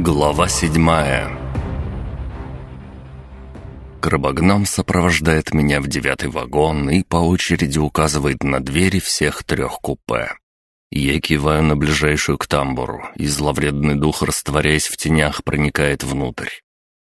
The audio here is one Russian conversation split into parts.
Глава седьмая Крабогном сопровождает меня в девятый вагон и по очереди указывает на двери всех трех купе. Я киваю на ближайшую к тамбуру, и зловредный дух, растворяясь в тенях, проникает внутрь.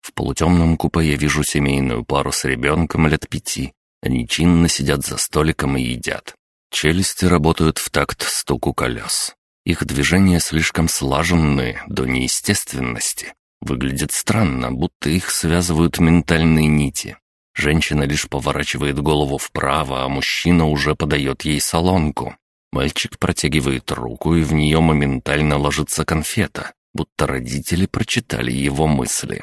В полутемном купе я вижу семейную пару с ребенком лет пяти. Они чинно сидят за столиком и едят. Челюсти работают в такт стуку колес. Их движения слишком слаженные до неестественности. Выглядит странно, будто их связывают ментальные нити. Женщина лишь поворачивает голову вправо, а мужчина уже подает ей солонку. Мальчик протягивает руку, и в нее моментально ложится конфета, будто родители прочитали его мысли.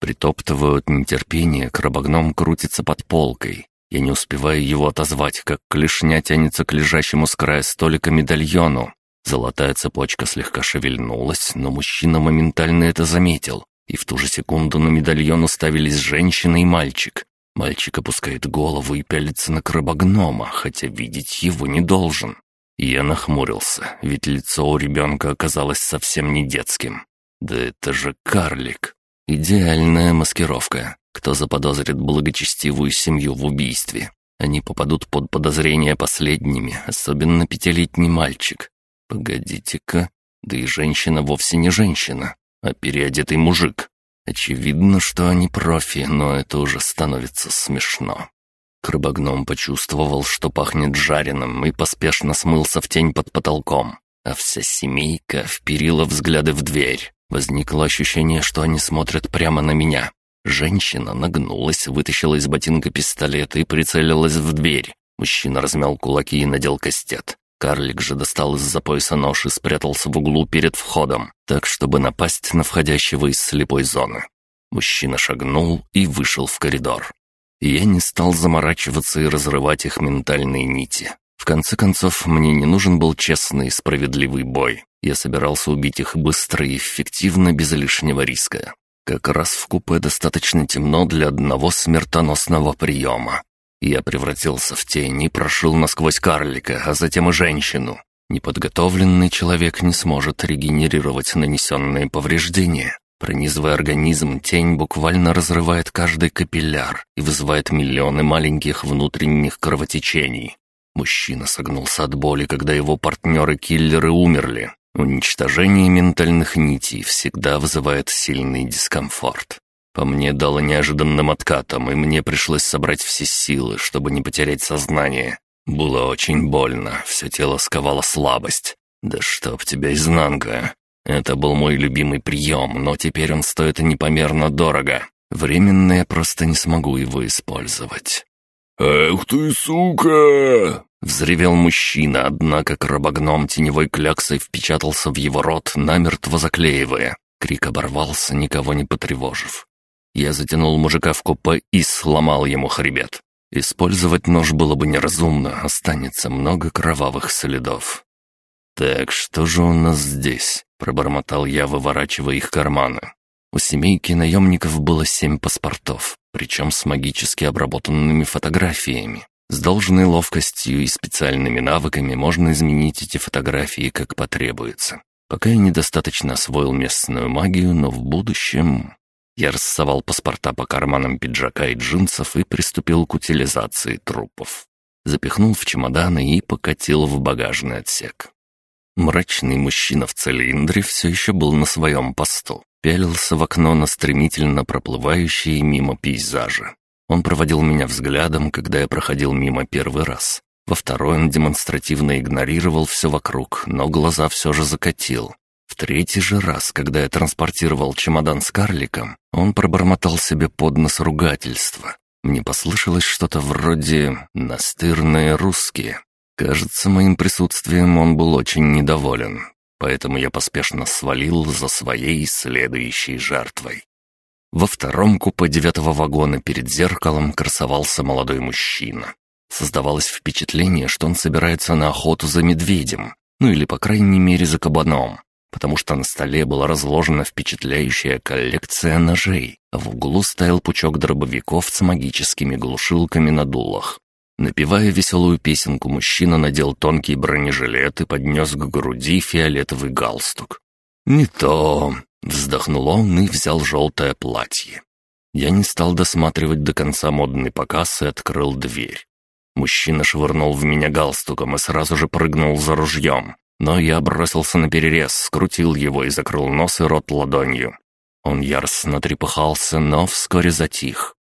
Притоптываю от нетерпения, крабогном крутится под полкой. Я не успеваю его отозвать, как клешня тянется к лежащему с края столика медальону. Золотая цепочка слегка шевельнулась, но мужчина моментально это заметил, и в ту же секунду на медальон уставились женщина и мальчик. Мальчик опускает голову и пялится на крабогнома, хотя видеть его не должен. Я нахмурился, ведь лицо у ребенка оказалось совсем не детским. Да это же карлик. Идеальная маскировка. Кто заподозрит благочестивую семью в убийстве? Они попадут под подозрение последними, особенно пятилетний мальчик. Погодите-ка, да и женщина вовсе не женщина, а переодетый мужик. Очевидно, что они профи, но это уже становится смешно. Крыбогном почувствовал, что пахнет жареным, и поспешно смылся в тень под потолком. А вся семейка вперила взгляды в дверь. Возникло ощущение, что они смотрят прямо на меня. Женщина нагнулась, вытащила из ботинка пистолет и прицелилась в дверь. Мужчина размял кулаки и надел кастет. Карлик же достал из-за пояса нож и спрятался в углу перед входом, так, чтобы напасть на входящего из слепой зоны. Мужчина шагнул и вышел в коридор. Я не стал заморачиваться и разрывать их ментальные нити. В конце концов, мне не нужен был честный и справедливый бой. Я собирался убить их быстро и эффективно, без лишнего риска. Как раз в купе достаточно темно для одного смертоносного приема. Я превратился в тень и прошил насквозь карлика, а затем и женщину. Неподготовленный человек не сможет регенерировать нанесенные повреждения. Пронизывая организм, тень буквально разрывает каждый капилляр и вызывает миллионы маленьких внутренних кровотечений. Мужчина согнулся от боли, когда его партнеры-киллеры умерли. Уничтожение ментальных нитей всегда вызывает сильный дискомфорт. По мне дало неожиданным откатом, и мне пришлось собрать все силы, чтобы не потерять сознание. Было очень больно, все тело сковало слабость. Да чтоб тебя изнанка. Это был мой любимый прием, но теперь он стоит непомерно дорого. Временно я просто не смогу его использовать. «Эх ты, сука!» Взревел мужчина, однако крабогном теневой кляксой впечатался в его рот, намертво заклеивая. Крик оборвался, никого не потревожив. Я затянул мужика в купе и сломал ему хребет. Использовать нож было бы неразумно, останется много кровавых следов. «Так, что же у нас здесь?» — пробормотал я, выворачивая их карманы. У семейки наемников было семь паспортов, причем с магически обработанными фотографиями. С должной ловкостью и специальными навыками можно изменить эти фотографии как потребуется. Пока я недостаточно освоил местную магию, но в будущем... Я рассовал паспорта по карманам пиджака и джинсов и приступил к утилизации трупов. Запихнул в чемоданы и покатил в багажный отсек. Мрачный мужчина в цилиндре все еще был на своем посту. Пялился в окно на стремительно проплывающие мимо пейзажи. Он проводил меня взглядом, когда я проходил мимо первый раз. Во второй он демонстративно игнорировал все вокруг, но глаза все же закатил. В третий же раз, когда я транспортировал чемодан с карликом, он пробормотал себе под нос ругательства. Мне послышалось что-то вроде «настырные русские». Кажется, моим присутствием он был очень недоволен, поэтому я поспешно свалил за своей следующей жертвой. Во втором купе девятого вагона перед зеркалом красовался молодой мужчина. Создавалось впечатление, что он собирается на охоту за медведем, ну или, по крайней мере, за кабаном потому что на столе была разложена впечатляющая коллекция ножей, а в углу стоял пучок дробовиков с магическими глушилками на дулах. Напевая веселую песенку, мужчина надел тонкий бронежилет и поднес к груди фиолетовый галстук. «Не то. Вздохнул он и взял желтое платье. Я не стал досматривать до конца модный показ и открыл дверь. Мужчина швырнул в меня галстуком и сразу же прыгнул за ружьем. Но я бросился на перерез, скрутил его и закрыл нос и рот ладонью. Он яростно трепыхался, но вскоре затих.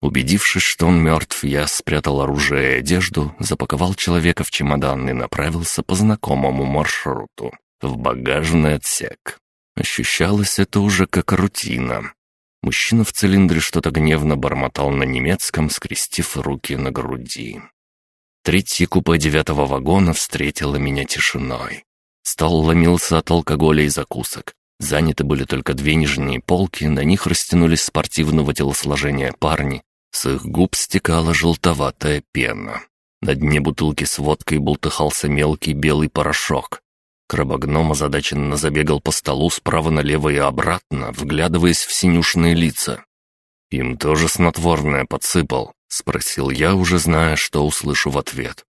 Убедившись, что он мертв, я спрятал оружие и одежду, запаковал человека в чемодан и направился по знакомому маршруту, в багажный отсек. Ощущалось это уже как рутина. Мужчина в цилиндре что-то гневно бормотал на немецком, скрестив руки на груди. Третье купе девятого вагона встретило меня тишиной. Стол ломился от алкоголя и закусок. Заняты были только две нижние полки, на них растянулись спортивного телосложения парни. С их губ стекала желтоватая пена. На дне бутылки с водкой бултыхался мелкий белый порошок. Крабогном озадаченно забегал по столу справа налево и обратно, вглядываясь в синюшные лица. «Им тоже снотворное подсыпал?» — спросил я, уже зная, что услышу в ответ.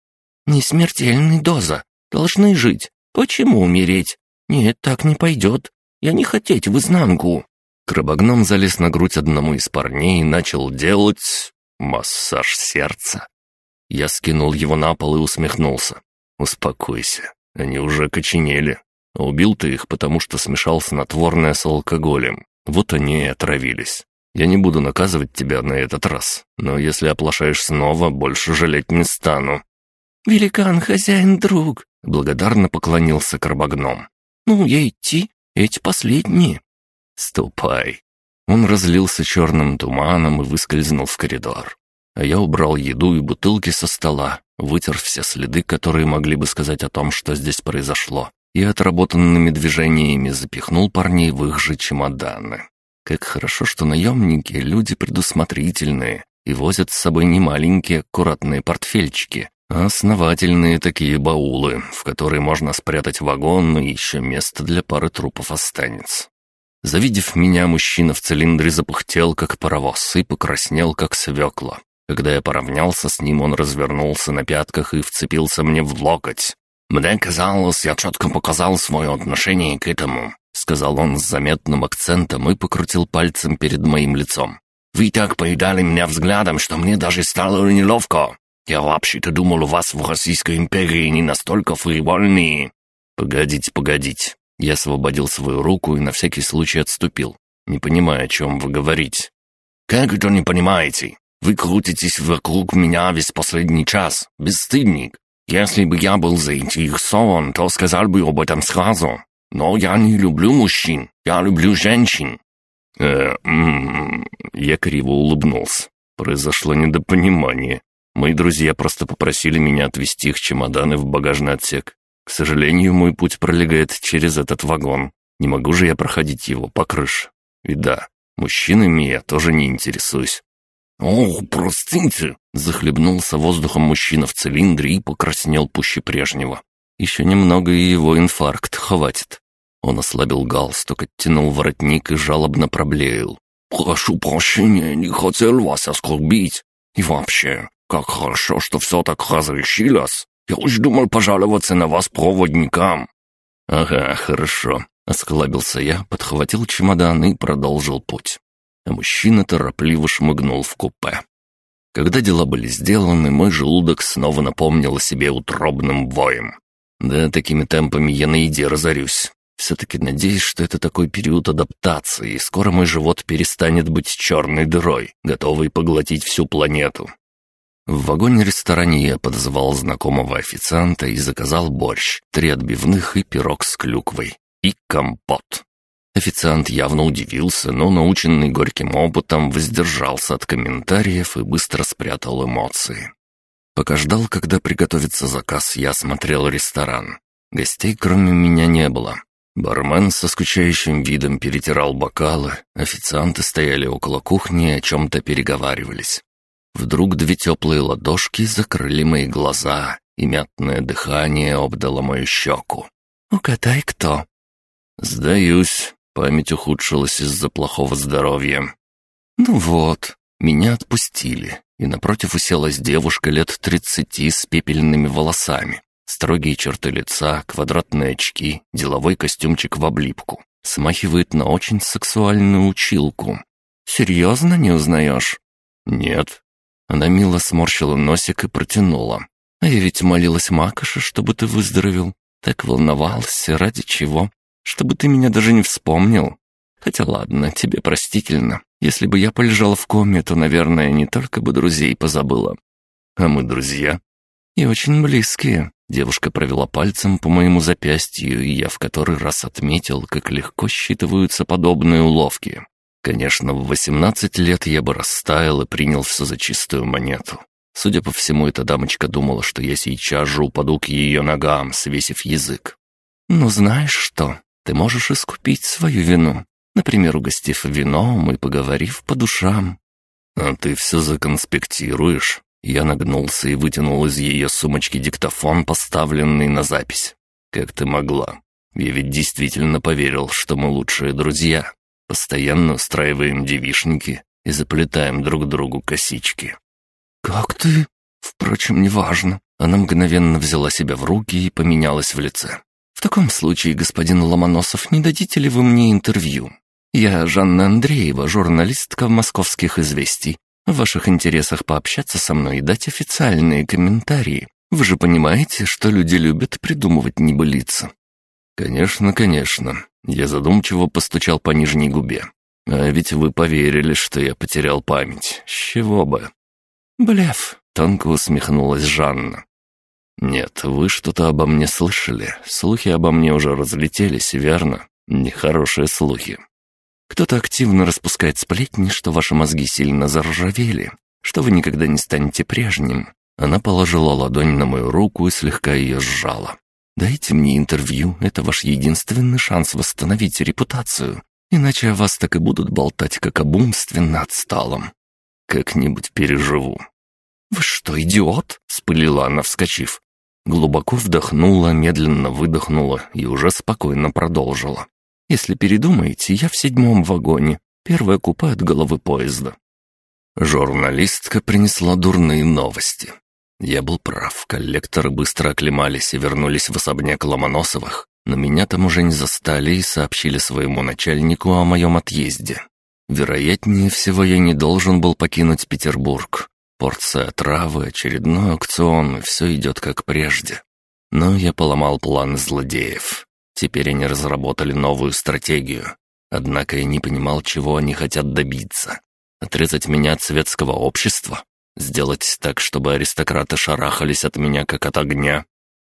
«Не смертельная доза. Должны жить. Почему умереть? Нет, так не пойдет. Я не хотеть в изнанку». Крабогном залез на грудь одному из парней и начал делать... массаж сердца. Я скинул его на пол и усмехнулся. «Успокойся, они уже коченели. Убил ты их, потому что смешал снотворное с алкоголем. Вот они и отравились. Я не буду наказывать тебя на этот раз, но если оплошаешь снова, больше жалеть не стану». «Великан, хозяин, друг!» — благодарно поклонился Крабогном. «Ну, я идти?» Эти последние». «Ступай». Он разлился черным туманом и выскользнул в коридор. А я убрал еду и бутылки со стола, вытер все следы, которые могли бы сказать о том, что здесь произошло, и отработанными движениями запихнул парней в их же чемоданы. Как хорошо, что наемники — люди предусмотрительные и возят с собой не маленькие аккуратные портфельчики, Основательные такие баулы, в которые можно спрятать вагон, и еще место для пары трупов останется. Завидев меня, мужчина в цилиндре запыхтел, как паровоз, и покраснел, как свекла. Когда я поравнялся с ним, он развернулся на пятках и вцепился мне в локоть. «Мне казалось, я четко показал свое отношение к этому», — сказал он с заметным акцентом и покрутил пальцем перед моим лицом. «Вы так поедали меня взглядом, что мне даже стало неловко. Я вообще-то думал, у вас в Российской империи не настолько фривольные». «Погодите, погодите». Я освободил свою руку и на всякий случай отступил. Не понимаю, о чем вы говорите. «Как это не понимаете? Вы крутитесь вокруг меня весь последний час, бесстыдник. Если бы я был заинтересован, то сказал бы об этом сразу. Но я не люблю мужчин, я люблю женщин». Э, м -м -м, я криво улыбнулся. Произошло недопонимание. Мои друзья просто попросили меня отвезти их чемоданы в багажный отсек. К сожалению, мой путь пролегает через этот вагон. Не могу же я проходить его по крыше. И да, мужчинами я тоже не интересуюсь. «О, простите!» — захлебнулся воздухом мужчина в цилиндре и покраснел пуще прежнего. Еще немного, и его инфаркт хватит. Он ослабил галстук, оттянул воротник и жалобно проблеял. «Прошу прощения, не хотел вас оскорбить. И вообще, как хорошо, что все так разрешилось. Я уж думал пожаловаться на вас проводникам». «Ага, хорошо», — осклабился я, подхватил чемодан и продолжил путь. А мужчина торопливо шмыгнул в купе. Когда дела были сделаны, мой желудок снова напомнил о себе утробным воем. Да, такими темпами я на еде разорюсь. Все-таки надеюсь, что это такой период адаптации, и скоро мой живот перестанет быть черной дырой, готовой поглотить всю планету. В вагоне-ресторане я подозвал знакомого официанта и заказал борщ, три отбивных и пирог с клюквой. И компот. Официант явно удивился, но, наученный горьким опытом, воздержался от комментариев и быстро спрятал эмоции. Пока ждал, когда приготовится заказ, я осмотрел ресторан. Гостей кроме меня не было. Бармен со скучающим видом перетирал бокалы, официанты стояли около кухни и о чем-то переговаривались. Вдруг две теплые ладошки закрыли мои глаза, и мятное дыхание обдало мою щеку. «Угадай, кто?» «Сдаюсь», память ухудшилась из-за плохого здоровья. «Ну вот, меня отпустили, и напротив уселась девушка лет тридцати с пепельными волосами. Строгие черты лица, квадратные очки, деловой костюмчик в облипку. Смахивает на очень сексуальную училку. «Серьезно не узнаешь?» «Нет». Она мило сморщила носик и протянула. «А я ведь молилась Макоша, чтобы ты выздоровел. Так волновался, ради чего? Чтобы ты меня даже не вспомнил. Хотя ладно, тебе простительно. Если бы я полежала в коме, то, наверное, не только бы друзей позабыла. А мы друзья. И очень близкие. Девушка провела пальцем по моему запястью, и я в который раз отметил, как легко считываются подобные уловки. Конечно, в 18 лет я бы растаял и принял все за чистую монету. Судя по всему, эта дамочка думала, что я сейчас же упаду к ее ногам, свесив язык. «Ну знаешь что, ты можешь искупить свою вину, например, угостив вином и поговорив по душам». «А ты все законспектируешь?» Я нагнулся и вытянул из ее сумочки диктофон, поставленный на запись. «Как ты могла? Я ведь действительно поверил, что мы лучшие друзья. Постоянно устраиваем девишники и заплетаем друг другу косички». «Как ты?» «Впрочем, неважно». Она мгновенно взяла себя в руки и поменялась в лице. «В таком случае, господин Ломоносов, не дадите ли вы мне интервью? Я Жанна Андреева, журналистка «Московских известий». В ваших интересах пообщаться со мной и дать официальные комментарии. Вы же понимаете, что люди любят придумывать небылицы». «Конечно, конечно». Я задумчиво постучал по нижней губе. «А ведь вы поверили, что я потерял память. С чего бы?» «Блеф», — тонко усмехнулась Жанна. «Нет, вы что-то обо мне слышали. Слухи обо мне уже разлетелись, верно? Нехорошие слухи. Кто-то активно распускает сплетни, что ваши мозги сильно заржавели, что вы никогда не станете прежним. Она положила ладонь на мою руку и слегка ее сжала. «Дайте мне интервью, это ваш единственный шанс восстановить репутацию, иначе о вас так и будут болтать, как об умственно отсталом. Как-нибудь переживу». «Вы что, идиот?» — спылила она, вскочив. Глубоко вдохнула, медленно выдохнула и уже спокойно продолжила. Если передумаете, я в седьмом вагоне. Первое купе от головы поезда». Журналистка принесла дурные новости. Я был прав, коллекторы быстро оклемались и вернулись в особняк Ломоносовых, но меня там уже не застали и сообщили своему начальнику о моем отъезде. Вероятнее всего, я не должен был покинуть Петербург. Порция травы, очередной аукцион, и все идет как прежде. Но я поломал планы злодеев. Теперь они разработали новую стратегию. Однако я не понимал, чего они хотят добиться. Отрезать меня от светского общества? Сделать так, чтобы аристократы шарахались от меня, как от огня?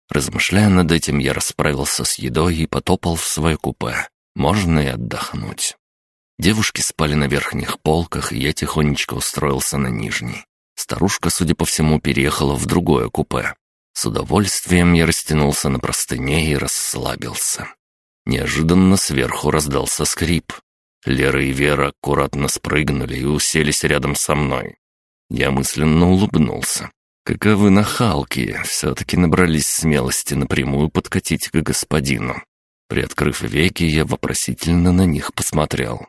Размышляя над этим, я расправился с едой и потопал в свое купе. Можно и отдохнуть. Девушки спали на верхних полках, и я тихонечко устроился на нижней. Старушка, судя по всему, переехала в другое купе. С удовольствием я растянулся на простыне и расслабился. Неожиданно сверху раздался скрип. Лера и Вера аккуратно спрыгнули и уселись рядом со мной. Я мысленно улыбнулся. Каковы нахалки, все-таки набрались смелости напрямую подкатить к господину. Приоткрыв веки, я вопросительно на них посмотрел.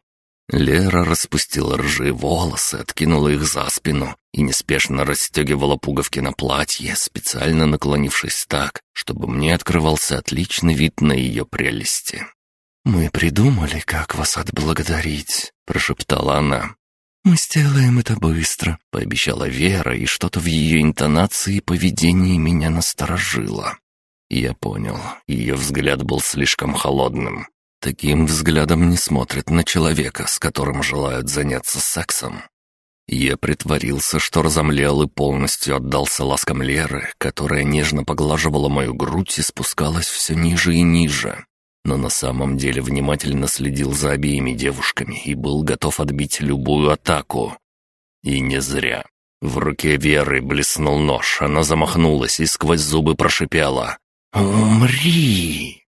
Лера распустила рыжие волосы, откинула их за спину и неспешно расстегивала пуговки на платье, специально наклонившись так, чтобы мне открывался отличный вид на ее прелести. «Мы придумали, как вас отблагодарить», — прошептала она. «Мы сделаем это быстро», — пообещала Вера, и что-то в ее интонации и поведении меня насторожило. Я понял, ее взгляд был слишком холодным. Таким взглядом не смотрят на человека, с которым желают заняться сексом. Я притворился, что разомлел и полностью отдался ласкам Леры, которая нежно поглаживала мою грудь и спускалась все ниже и ниже. Но на самом деле внимательно следил за обеими девушками и был готов отбить любую атаку. И не зря. В руке Веры блеснул нож, она замахнулась и сквозь зубы прошипела «Умри!»